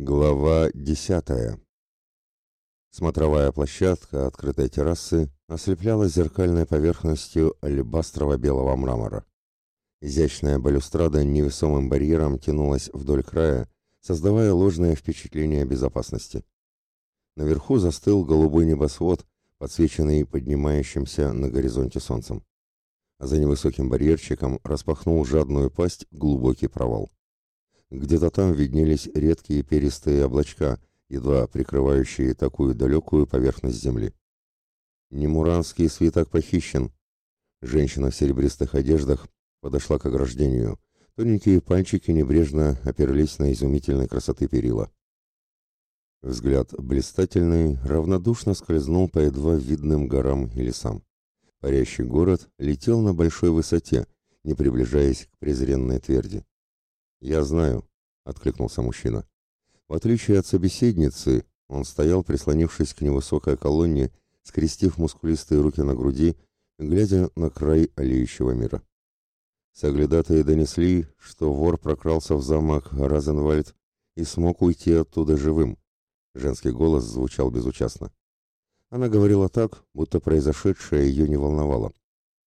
Глава десятая. Смотровая площадка открытой террасы ослеплялась зеркальной поверхностью алебастрово-белого мрамора. Изящная балюстрада невесомым барьером тянулась вдоль края, создавая ложное впечатление безопасности. Наверху застыл голубой небосвод, подсвеченный поднимающимся на горизонте солнцем. А за невысоким барьерчиком распахнул жадную пасть глубокий провал. Где-то там виднелись редкие перистые облачка, едва прикрывающие такую далекую поверхность земли. Немуранский свиток похищен. Женщина в серебристых одеждах подошла к ограждению. Тоненькие пальчики небрежно оперлись на изумительной красоты перила. Взгляд блистательный равнодушно скользнул по едва видным горам и лесам. Парящий город летел на большой высоте, не приближаясь к презренной тверди. «Я знаю», — откликнулся мужчина. В отличие от собеседницы, он стоял, прислонившись к невысокой колонне, скрестив мускулистые руки на груди, глядя на край олеющего мира. Соглядатые донесли, что вор прокрался в замок Разенвальд и смог уйти оттуда живым. Женский голос звучал безучастно. Она говорила так, будто произошедшее ее не волновало.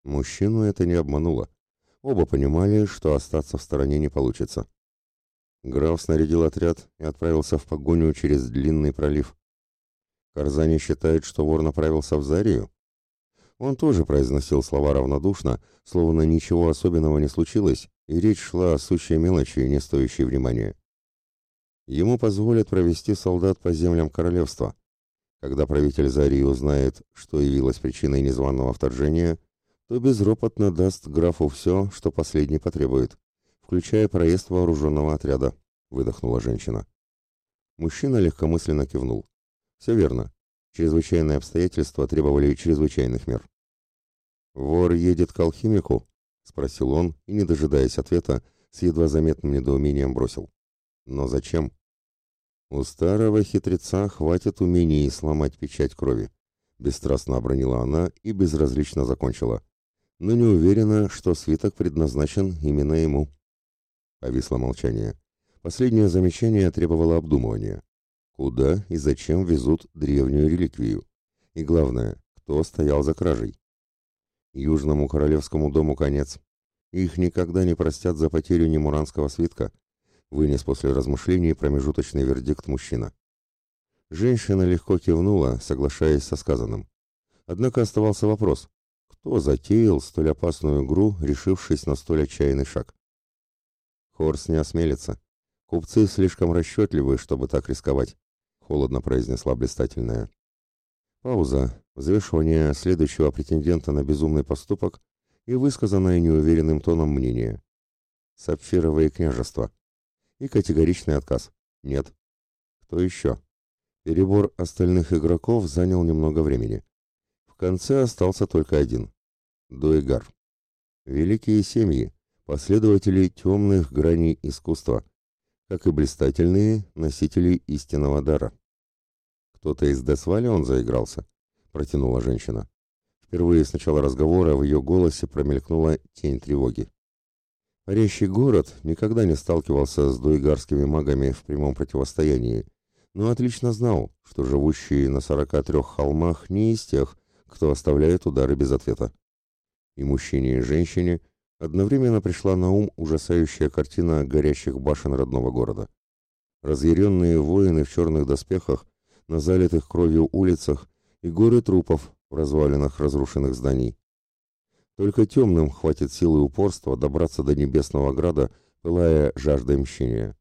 Мужчину это не обмануло. Оба понимали, что остаться в стороне не получится. Граф снарядил отряд и отправился в погоню через длинный пролив. Карзани считает, что вор направился в Зарию. Он тоже произносил слова равнодушно, словно ничего особенного не случилось, и речь шла о сущей мелочи, не стоящей внимания. Ему позволят провести солдат по землям королевства. Когда правитель Зарии узнает, что явилось причиной незваного вторжения, то безропотно даст графу все, что последний потребует, включая проезд вооруженного отряда», — выдохнула женщина. Мужчина легкомысленно кивнул. «Все верно. Чрезвычайные обстоятельства требовали чрезвычайных мер». «Вор едет к алхимику?» — спросил он и, не дожидаясь ответа, с едва заметным недоумением бросил. «Но зачем?» «У старого хитреца хватит умений сломать печать крови», — бесстрастно обронила она и безразлично закончила но не уверена, что свиток предназначен именно ему. Повисло молчание. Последнее замечание требовало обдумывания. Куда и зачем везут древнюю реликвию? И главное, кто стоял за кражей? Южному королевскому дому конец. Их никогда не простят за потерю немуранского свитка, вынес после размышлений промежуточный вердикт мужчина. Женщина легко кивнула, соглашаясь со сказанным. Однако оставался вопрос, кто затеял столь опасную игру, решившись на столь отчаянный шаг? Хорс не осмелится. Купцы слишком расчетливы, чтобы так рисковать, холодно произнесла блистательная. Пауза, взвешивание следующего претендента на безумный поступок и высказанное неуверенным тоном мнение. Сапфировые княжества. И категоричный отказ. Нет. Кто еще? Перебор остальных игроков занял немного времени конце остался только один – Дуэгар. Великие семьи, последователи темных граней искусства, как и блистательные носители истинного дара. «Кто-то из Десвали он заигрался?» – протянула женщина. Впервые с начала разговора в ее голосе промелькнула тень тревоги. Парящий город никогда не сталкивался с дуигарскими магами в прямом противостоянии, но отлично знал, что живущие на 43 холмах не из тех, кто оставляет удары без ответа. И мужчине, и женщине одновременно пришла на ум ужасающая картина горящих башен родного города. Разъяренные воины в черных доспехах на залитых кровью улицах и горы трупов в развалинах разрушенных зданий. Только темным хватит силы и упорства добраться до небесного града, пылая жаждой мщения.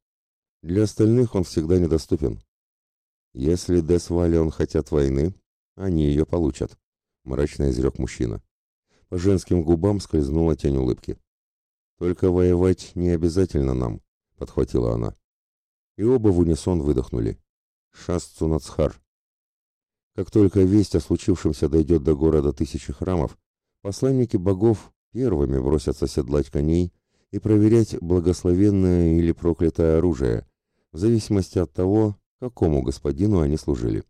Для остальных он всегда недоступен. Если Десвалион хотят войны, они ее получат мрачно изрек мужчина. По женским губам скользнула тень улыбки. «Только воевать не обязательно нам», — подхватила она. И оба в унисон выдохнули. «Шасцунацхар». Как только весть о случившемся дойдет до города тысячи храмов, посланники богов первыми бросятся седлать коней и проверять благословенное или проклятое оружие, в зависимости от того, какому господину они служили.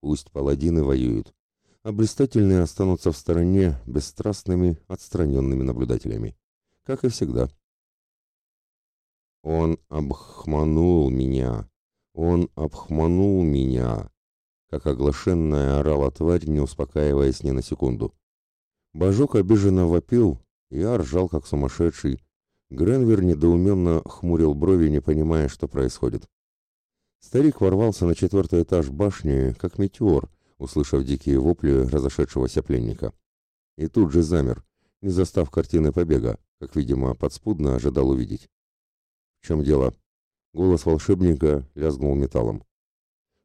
Пусть паладины воюют, а блистательные останутся в стороне бесстрастными, отстраненными наблюдателями. Как и всегда. «Он обхманул меня», Он обхманул меня, как оглашенная орала тварь, не успокаиваясь ни на секунду. Божок обиженно вопил, я ржал, как сумасшедший. Гренвер недоуменно хмурил брови, не понимая, что происходит. Старик ворвался на четвертый этаж башни, как метеор, услышав дикие вопли разошедшегося пленника. И тут же замер, не застав картины побега, как, видимо, подспудно ожидал увидеть. «В чем дело?» Голос волшебника лязгнул металлом.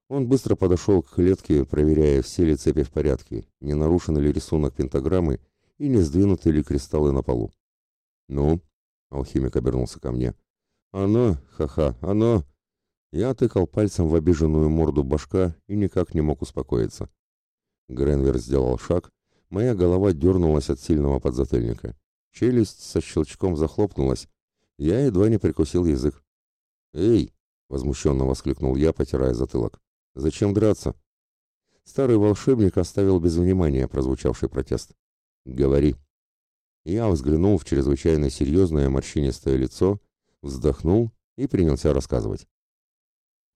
Он быстро подошел к клетке, проверяя, все ли цепи в порядке, не нарушен ли рисунок пентаграммы и не сдвинуты ли кристаллы на полу. «Ну?» — алхимик обернулся ко мне. «Оно, ха-ха, оно!» Я тыкал пальцем в обиженную морду башка и никак не мог успокоиться. Гренвер сделал шаг, моя голова дернулась от сильного подзатыльника. Челюсть со щелчком захлопнулась. Я едва не прикусил язык. «Эй!» — возмущенно воскликнул я, потирая затылок. Зачем драться? Старый волшебник оставил без внимания прозвучавший протест. Говори. Я взглянул в чрезвычайно серьезное морщинистое лицо, вздохнул и принялся рассказывать.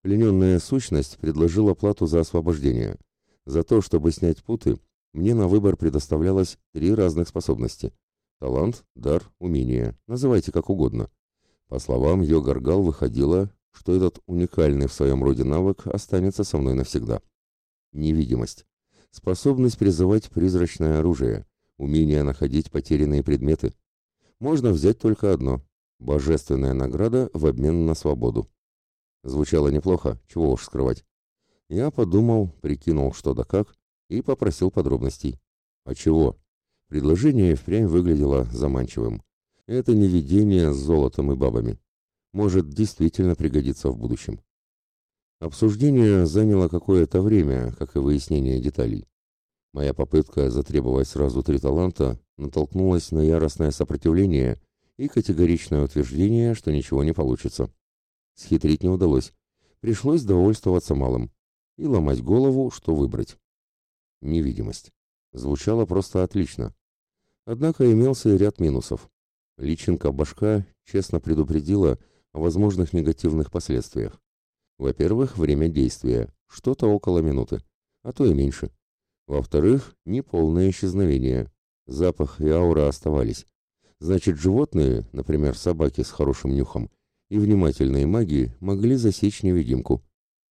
Плененная сущность предложила плату за освобождение. За то, чтобы снять путы, мне на выбор предоставлялось три разных способности. Талант, дар, умение, называйте как угодно. По словам Йогаргал выходило, что этот уникальный в своем роде навык останется со мной навсегда. Невидимость. Способность призывать призрачное оружие. Умение находить потерянные предметы. Можно взять только одно. Божественная награда в обмен на свободу. Звучало неплохо, чего уж скрывать. Я подумал, прикинул что да как и попросил подробностей. А чего? Предложение впрямь выглядело заманчивым. Это не видение с золотом и бабами может действительно пригодиться в будущем. Обсуждение заняло какое-то время, как и выяснение деталей. Моя попытка затребовать сразу три таланта натолкнулась на яростное сопротивление и категоричное утверждение, что ничего не получится. Схитрить не удалось. Пришлось довольствоваться малым и ломать голову, что выбрать. Невидимость. Звучало просто отлично. Однако имелся и ряд минусов. Личинка башка честно предупредила, о возможных негативных последствиях. Во-первых, время действия, что-то около минуты, а то и меньше. Во-вторых, неполное исчезновение. Запах и аура оставались. Значит, животные, например, собаки с хорошим нюхом, и внимательные маги могли засечь невидимку.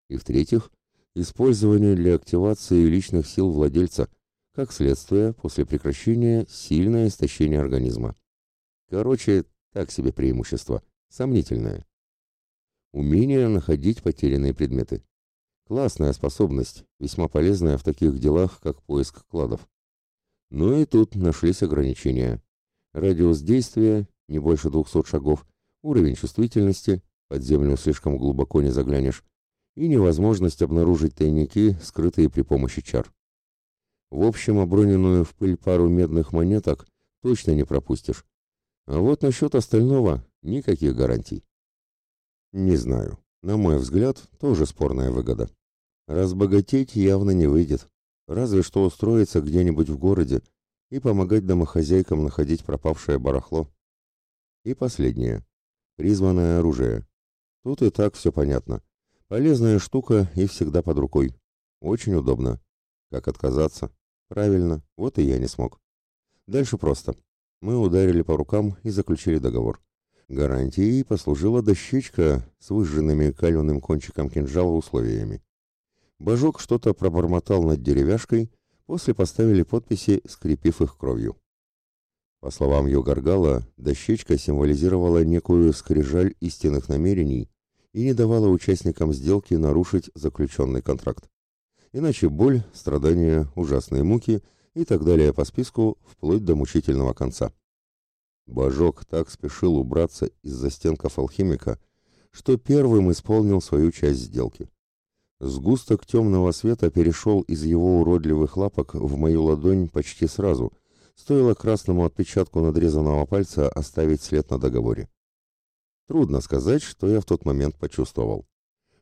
И в-третьих, использование для активации личных сил владельца, как следствие, после прекращения, сильное истощение организма. Короче, так себе преимущество. Сомнительное. Умение находить потерянные предметы. Классная способность, весьма полезная в таких делах, как поиск кладов. Но и тут нашлись ограничения. Радиус действия не больше 200 шагов, уровень чувствительности, под землю слишком глубоко не заглянешь, и невозможность обнаружить тайники, скрытые при помощи чар. В общем, оброненную в пыль пару медных монеток точно не пропустишь. А вот насчет остального Никаких гарантий. Не знаю. На мой взгляд, тоже спорная выгода. Разбогатеть явно не выйдет. Разве что устроиться где-нибудь в городе и помогать домохозяйкам находить пропавшее барахло. И последнее. Призванное оружие. Тут и так все понятно. Полезная штука и всегда под рукой. Очень удобно. Как отказаться? Правильно, вот и я не смог. Дальше просто. Мы ударили по рукам и заключили договор. Гарантией послужила дощечка с выжженными каленым кончиком кинжала условиями. Божок что-то пробормотал над деревяшкой, после поставили подписи, скрепив их кровью. По словам Йогаргала, дощечка символизировала некую скрижаль истинных намерений и не давала участникам сделки нарушить заключенный контракт. Иначе боль, страдания, ужасные муки и так далее по списку, вплоть до мучительного конца. Божок так спешил убраться из застенков алхимика, что первым исполнил свою часть сделки. Сгусток темного света перешел из его уродливых лапок в мою ладонь почти сразу, стоило красному отпечатку надрезанного пальца оставить след на договоре. Трудно сказать, что я в тот момент почувствовал.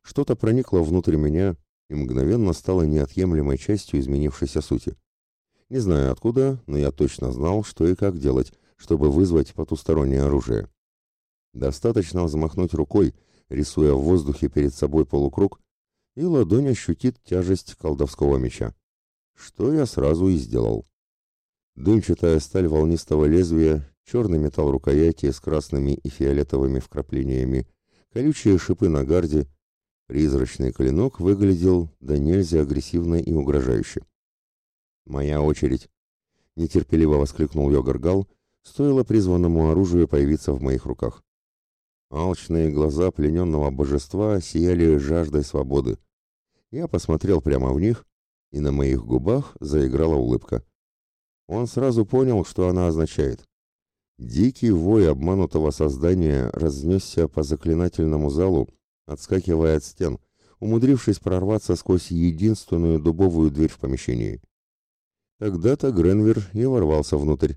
Что-то проникло внутрь меня и мгновенно стало неотъемлемой частью изменившейся сути. Не знаю откуда, но я точно знал, что и как делать, чтобы вызвать потустороннее оружие. Достаточно взмахнуть рукой, рисуя в воздухе перед собой полукруг, и ладонь ощутит тяжесть колдовского меча. Что я сразу и сделал. Дымчатая сталь волнистого лезвия, черный металл рукояти с красными и фиолетовыми вкраплениями, колючие шипы на гарде. Призрачный клинок выглядел да нельзя агрессивно и угрожающе. «Моя очередь!» — нетерпеливо воскликнул Йогаргал, стоило призванному оружию появиться в моих руках. Алчные глаза плененного божества сияли жаждой свободы. Я посмотрел прямо в них, и на моих губах заиграла улыбка. Он сразу понял, что она означает. Дикий вой обманутого создания разнесся по заклинательному залу, отскакивая от стен, умудрившись прорваться сквозь единственную дубовую дверь в помещении. Тогда-то Гренвер и ворвался внутрь,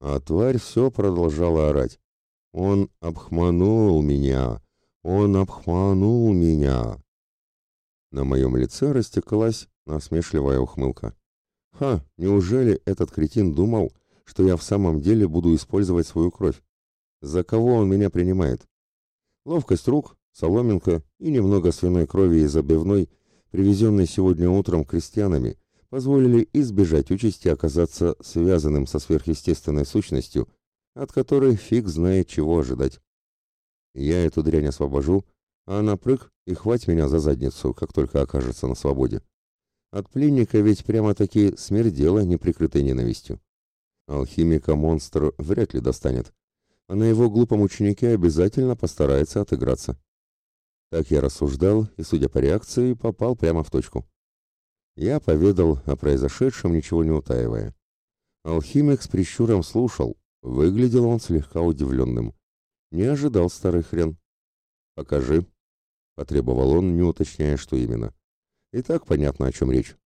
а тварь все продолжала орать. «Он обхманул меня! Он обхманул меня!» На моем лице растекалась насмешливая ухмылка. «Ха, неужели этот кретин думал, что я в самом деле буду использовать свою кровь. За кого он меня принимает? Ловкость рук, соломинка и немного свиной крови из обивной, привезенной сегодня утром крестьянами, позволили избежать участи оказаться связанным со сверхъестественной сущностью, от которой фиг знает чего ожидать. Я эту дрянь освобожу, а она прыг и хвать меня за задницу, как только окажется на свободе. От пленника ведь прямо-таки смердело неприкрытой ненавистью. Алхимика монстр вряд ли достанет, а на его глупом ученике обязательно постарается отыграться. Так я рассуждал и, судя по реакции, попал прямо в точку. Я поведал о произошедшем, ничего не утаивая. Алхимик с прищуром слушал, выглядел он слегка удивленным. Не ожидал старый хрен. «Покажи», — потребовал он, не уточняя, что именно. И так понятно, о чем речь.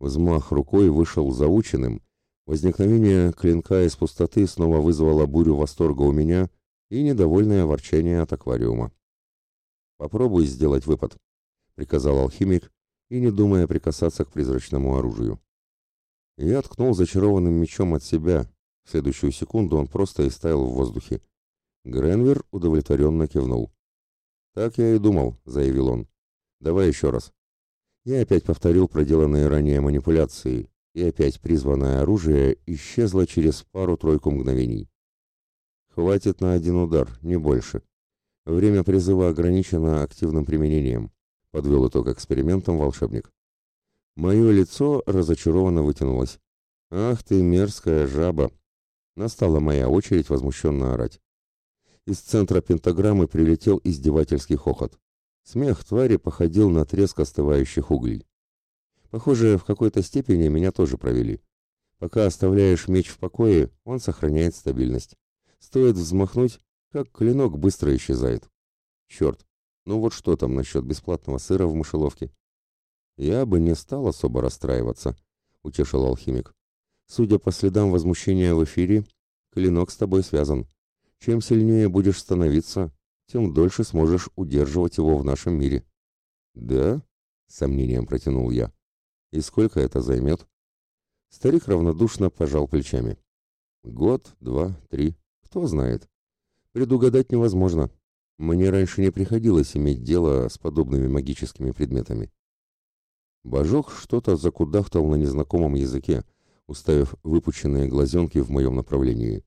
Взмах рукой вышел заученным, Возникновение клинка из пустоты снова вызвало бурю восторга у меня и недовольное ворчание от аквариума. «Попробуй сделать выпад», — приказал алхимик, и не думая прикасаться к призрачному оружию. Я ткнул зачарованным мечом от себя. В следующую секунду он просто истаял в воздухе. Гренвер удовлетворенно кивнул. «Так я и думал», — заявил он. «Давай еще раз». Я опять повторил проделанные ранее манипуляции, и опять призванное оружие исчезло через пару-тройку мгновений. Хватит на один удар, не больше. Время призыва ограничено активным применением, подвел итог экспериментом волшебник. Мое лицо разочарованно вытянулось. Ах ты мерзкая жаба! Настала моя очередь возмущенно орать. Из центра пентаграммы прилетел издевательский хохот. Смех твари походил на треск остывающих углей. Похоже, в какой-то степени меня тоже провели. Пока оставляешь меч в покое, он сохраняет стабильность. Стоит взмахнуть, как клинок быстро исчезает. Черт, ну вот что там насчет бесплатного сыра в мышеловке? Я бы не стал особо расстраиваться, утешил алхимик. Судя по следам возмущения в эфире, клинок с тобой связан. Чем сильнее будешь становиться, тем дольше сможешь удерживать его в нашем мире. Да? С сомнением протянул я. И сколько это займет? Старик равнодушно пожал плечами. Год, два, три, кто знает. Предугадать невозможно. Мне раньше не приходилось иметь дело с подобными магическими предметами. Божок что-то закудахтал на незнакомом языке, уставив выпученные глазенки в моем направлении.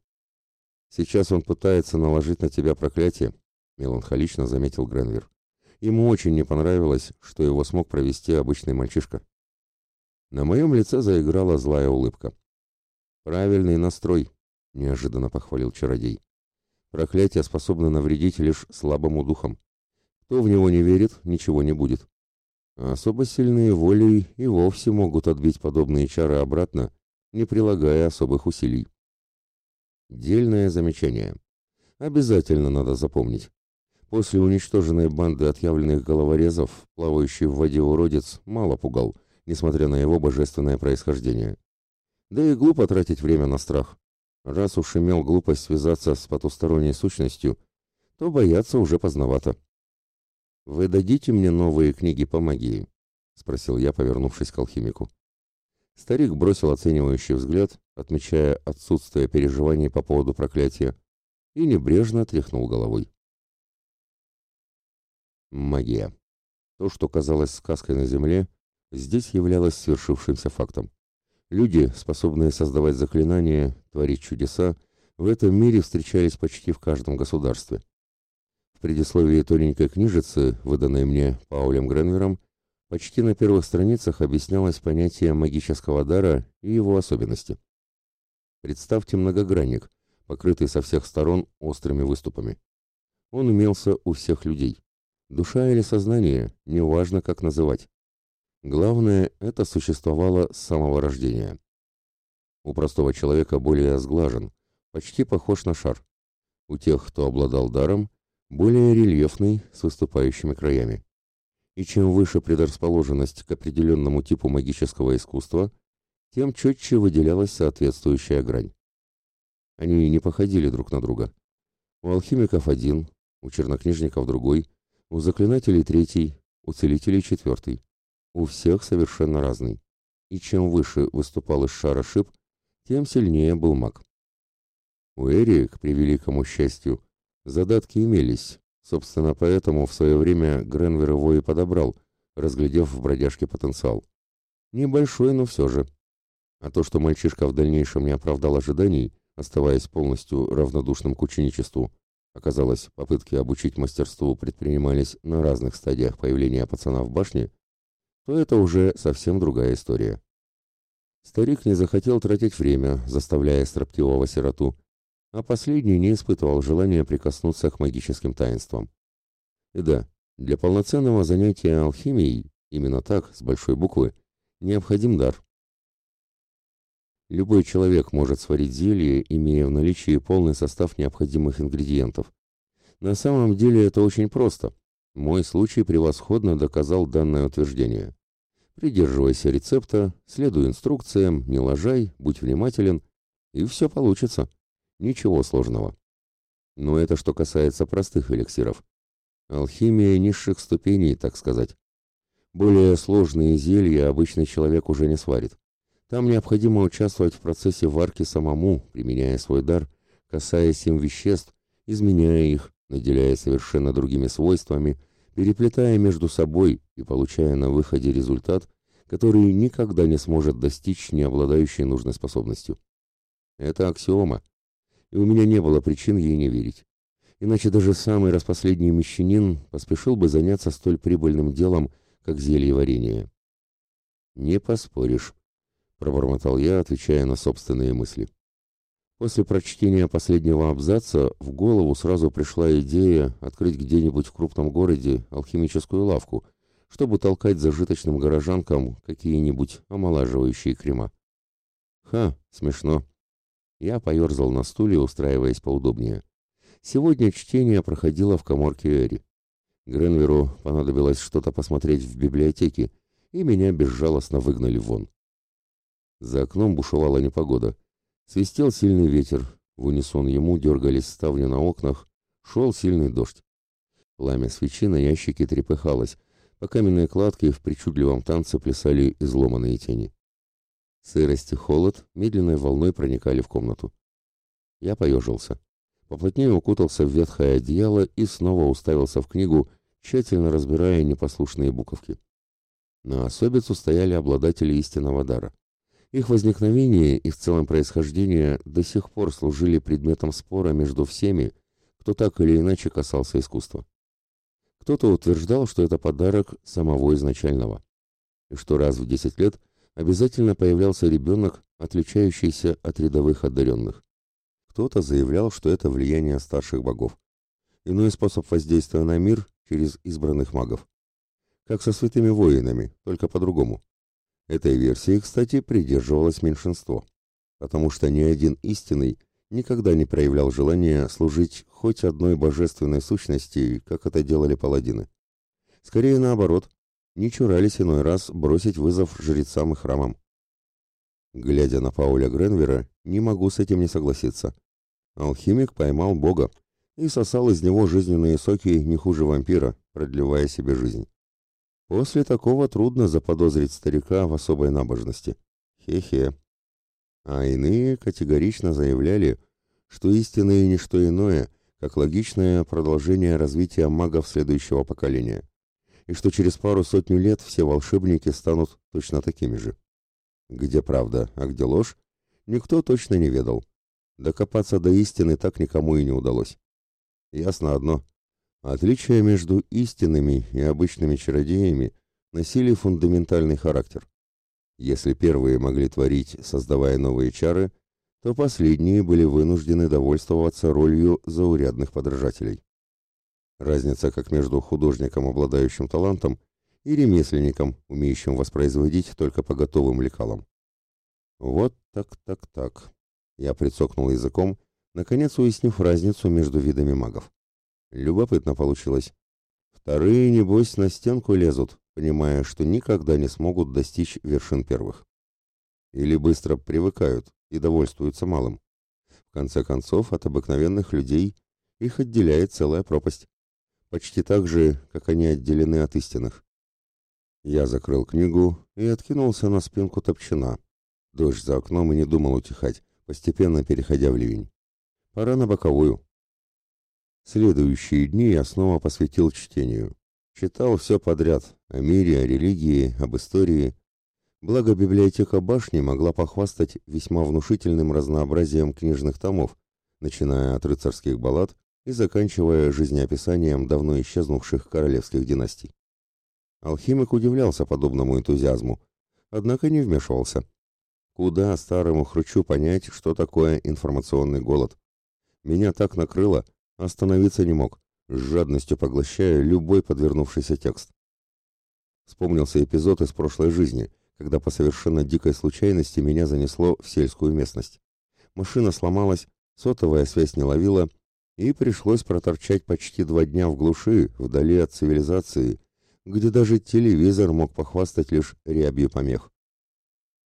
«Сейчас он пытается наложить на тебя проклятие», — меланхолично заметил Гренвер. Ему очень не понравилось, что его смог провести обычный мальчишка. На моем лице заиграла злая улыбка. «Правильный настрой», — неожиданно похвалил чародей. «Проклятие способно навредить лишь слабому духам. Кто в него не верит, ничего не будет. А особо сильные волей и вовсе могут отбить подобные чары обратно, не прилагая особых усилий». Дельное замечание. Обязательно надо запомнить. После уничтоженной банды отъявленных головорезов, плавающий в воде уродец мало пугал — несмотря на его божественное происхождение. Да и глупо тратить время на страх. Раз уж имел глупость связаться с потусторонней сущностью, то бояться уже поздновато. «Вы дадите мне новые книги по магии?» — спросил я, повернувшись к алхимику. Старик бросил оценивающий взгляд, отмечая отсутствие переживаний по поводу проклятия, и небрежно тряхнул головой. Магия. То, что казалось сказкой на земле, здесь являлось свершившимся фактом. Люди, способные создавать заклинания, творить чудеса, в этом мире встречались почти в каждом государстве. В предисловии тоненькой книжицы, выданной мне Паулем Гренвером, почти на первых страницах объяснялось понятие магического дара и его особенности. Представьте многогранник, покрытый со всех сторон острыми выступами. Он имелся у всех людей. Душа или сознание, неважно как называть. Главное, это существовало с самого рождения. У простого человека более сглажен, почти похож на шар. У тех, кто обладал даром, более рельефный, с выступающими краями. И чем выше предрасположенность к определенному типу магического искусства, тем четче выделялась соответствующая грань. Они не походили друг на друга. У алхимиков один, у чернокнижников другой, у заклинателей третий, у целителей четвертый у всех совершенно разный. И чем выше выступал из шара шип, тем сильнее был маг. У Эри, к превеликому счастью, задатки имелись. Собственно, поэтому в свое время Гренвер его и подобрал, разглядев в бродяжке потенциал. Небольшой, но все же. А то, что мальчишка в дальнейшем не оправдал ожиданий, оставаясь полностью равнодушным к ученичеству, оказалось, попытки обучить мастерству предпринимались на разных стадиях появления пацана в башне, то это уже совсем другая история. Старик не захотел тратить время, заставляя строптивого сироту, а последний не испытывал желания прикоснуться к магическим таинствам. И да, для полноценного занятия алхимией, именно так, с большой буквы, необходим дар. Любой человек может сварить зелье, имея в наличии полный состав необходимых ингредиентов. На самом деле это очень просто – мой случай превосходно доказал данное утверждение. Придерживайся рецепта, следуй инструкциям, не лажай, будь внимателен, и все получится. Ничего сложного. Но это что касается простых эликсиров. Алхимия низших ступеней, так сказать. Более сложные зелья обычный человек уже не сварит. Там необходимо участвовать в процессе варки самому, применяя свой дар, касаясь им веществ, изменяя их, наделяя совершенно другими свойствами, переплетая между собой и получая на выходе результат, который никогда не сможет достичь не обладающий нужной способностью. Это аксиома, и у меня не было причин ей не верить. Иначе даже самый распоследний мещанин поспешил бы заняться столь прибыльным делом, как зелье варенье. «Не поспоришь», — пробормотал я, отвечая на собственные мысли. После прочтения последнего абзаца в голову сразу пришла идея открыть где-нибудь в крупном городе алхимическую лавку, чтобы толкать зажиточным горожанкам какие-нибудь омолаживающие крема. Ха, смешно. Я поерзал на стуле, устраиваясь поудобнее. Сегодня чтение проходило в коморке Эри. Гренверу понадобилось что-то посмотреть в библиотеке, и меня безжалостно выгнали вон. За окном бушевала непогода — Свистел сильный ветер, в унисон ему дергались ставни на окнах, шел сильный дождь. Пламя свечи на ящике трепыхалось, по каменной кладке в причудливом танце плясали изломанные тени. Сырость и холод медленной волной проникали в комнату. Я поежился. Поплотнее укутался в ветхое одеяло и снова уставился в книгу, тщательно разбирая непослушные буковки. На особицу стояли обладатели истинного дара. Их возникновение и в целом происхождение до сих пор служили предметом спора между всеми, кто так или иначе касался искусства. Кто-то утверждал, что это подарок самого изначального, и что раз в 10 лет обязательно появлялся ребенок, отличающийся от рядовых одаренных. Кто-то заявлял, что это влияние старших богов. Иной способ воздействия на мир через избранных магов. Как со святыми воинами, только по-другому. Этой версии, кстати, придерживалось меньшинство, потому что ни один истинный никогда не проявлял желания служить хоть одной божественной сущности, как это делали паладины. Скорее наоборот, не чурались иной раз бросить вызов жрецам и храмам. Глядя на Пауля Гренвера, не могу с этим не согласиться. Алхимик поймал бога и сосал из него жизненные соки не хуже вампира, продлевая себе жизнь. После такого трудно заподозрить старика в особой набожности. Хе-хе. А иные категорично заявляли, что истинное не что иное, как логичное продолжение развития магов следующего поколения, и что через пару сотню лет все волшебники станут точно такими же. Где правда, а где ложь, никто точно не ведал. Докопаться до истины так никому и не удалось. Ясно одно. Отличия между истинными и обычными чародеями носили фундаментальный характер. Если первые могли творить, создавая новые чары, то последние были вынуждены довольствоваться ролью заурядных подражателей. Разница как между художником, обладающим талантом, и ремесленником, умеющим воспроизводить только по готовым лекалам. Вот так-так-так. Я прицокнул языком, наконец уяснив разницу между видами магов. Любопытно получилось. Вторые, небось, на стенку лезут, понимая, что никогда не смогут достичь вершин первых. Или быстро привыкают и довольствуются малым. В конце концов, от обыкновенных людей их отделяет целая пропасть. Почти так же, как они отделены от истинных. Я закрыл книгу и откинулся на спинку топчина. Дождь за окном и не думал утихать, постепенно переходя в ливень. Пора на боковую. Следующие дни я снова посвятил чтению. Читал все подряд, о мире, о религии, об истории. Благо библиотека башни могла похвастать весьма внушительным разнообразием книжных томов, начиная от рыцарских баллад и заканчивая жизнеописанием давно исчезнувших королевских династий. Алхимик удивлялся подобному энтузиазму, однако не вмешивался. Куда старому хручу понять, что такое информационный голод? Меня так накрыло, остановиться не мог, с жадностью поглощая любой подвернувшийся текст. Вспомнился эпизод из прошлой жизни, когда по совершенно дикой случайности меня занесло в сельскую местность. Машина сломалась, сотовая связь не ловила, и пришлось проторчать почти два дня в глуши, вдали от цивилизации, где даже телевизор мог похвастать лишь рябью помех.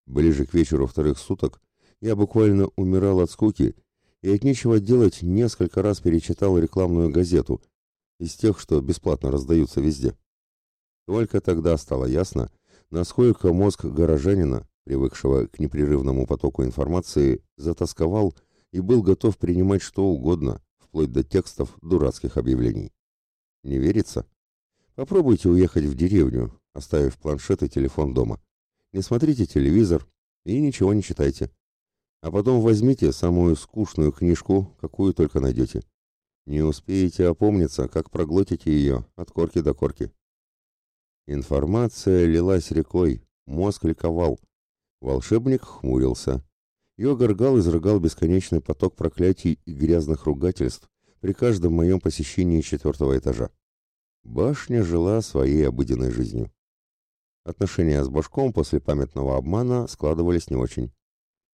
Ближе к вечеру вторых суток я буквально умирал от скуки и от нечего делать несколько раз перечитал рекламную газету из тех, что бесплатно раздаются везде. Только тогда стало ясно, насколько мозг горожанина, привыкшего к непрерывному потоку информации, затасковал и был готов принимать что угодно, вплоть до текстов дурацких объявлений. Не верится? Попробуйте уехать в деревню, оставив планшет и телефон дома не смотрите телевизор и ничего не читайте. А потом возьмите самую скучную книжку, какую только найдете. Не успеете опомниться, как проглотите ее от корки до корки. Информация лилась рекой, мозг ликовал. Волшебник хмурился. Йогаргал изрыгал бесконечный поток проклятий и грязных ругательств при каждом моем посещении четвертого этажа. Башня жила своей обыденной жизнью. Отношения с Башком после памятного обмана складывались не очень.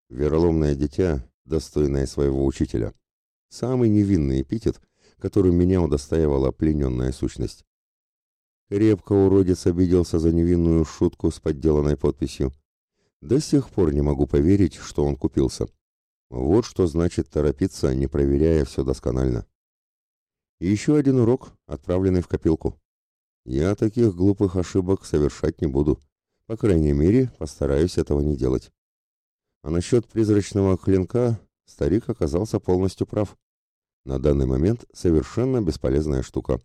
Вероломное дитя, достойное своего учителя. Самый невинный эпитет, которым меня удостаивала плененная сущность. Крепко уродец обиделся за невинную шутку с подделанной подписью. До сих пор не могу поверить, что он купился. Вот что значит торопиться, не проверяя все досконально. Еще один урок, отправленный в копилку. Я таких глупых ошибок совершать не буду. По крайней мере, постараюсь этого не делать. А насчет призрачного клинка старик оказался полностью прав. На данный момент совершенно бесполезная штука.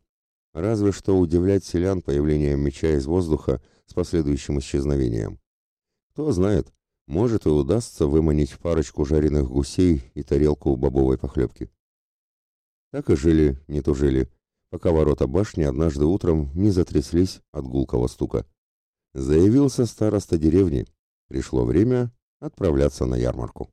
Разве что удивлять селян появлением меча из воздуха с последующим исчезновением. Кто знает, может и удастся выманить парочку жареных гусей и тарелку бобовой похлебки. Так и жили, не тужили пока ворота башни однажды утром не затряслись от гулкого стука. Заявился староста деревни. Пришло время отправляться на ярмарку.